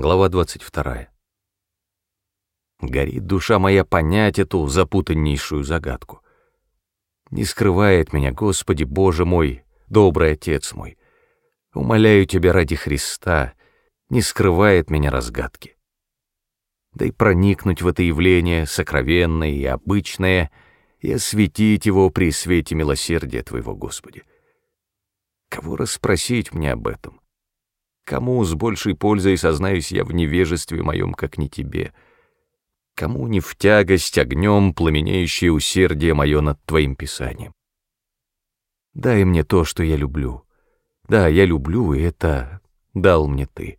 Глава 22. Горит душа моя понять эту запутаннейшую загадку. Не скрывает меня, Господи Боже мой, добрый Отец мой. Умоляю Тебя ради Христа, не скрывает меня разгадки. Да и проникнуть в это явление сокровенное и обычное и осветить его при свете милосердия Твоего, Господи. Кого расспросить мне об этом? Кому с большей пользой сознаюсь я в невежестве моем, как не тебе? Кому не в тягость огнем пламенеющее усердие мое над твоим писанием? Дай мне то, что я люблю. Да, я люблю, и это дал мне ты.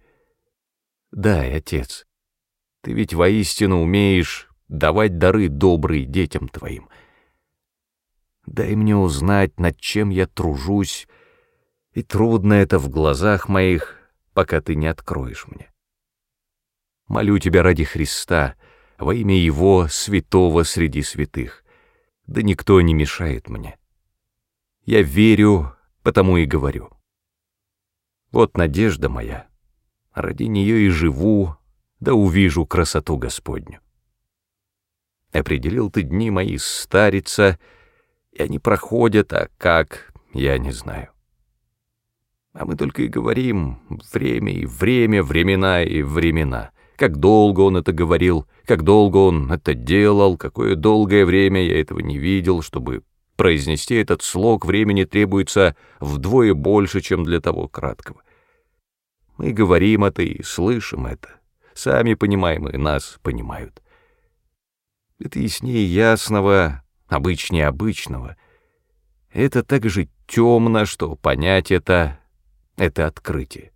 Дай, Отец. Ты ведь воистину умеешь давать дары добрые детям твоим. Дай мне узнать, над чем я тружусь, и трудно это в глазах моих, пока ты не откроешь мне. Молю тебя ради Христа, во имя Его, святого среди святых, да никто не мешает мне. Я верю, потому и говорю. Вот надежда моя, ради нее и живу, да увижу красоту Господню. Определил ты дни мои старица, и они проходят, а как, я не знаю. А мы только и говорим время и время, времена и времена. Как долго он это говорил, как долго он это делал, какое долгое время я этого не видел, чтобы произнести этот слог времени требуется вдвое больше, чем для того краткого. Мы говорим это и слышим это. Сами понимаем, и нас понимают. Это яснее ясного, обычнее обычного. Это так же темно, что понять это — это открытие.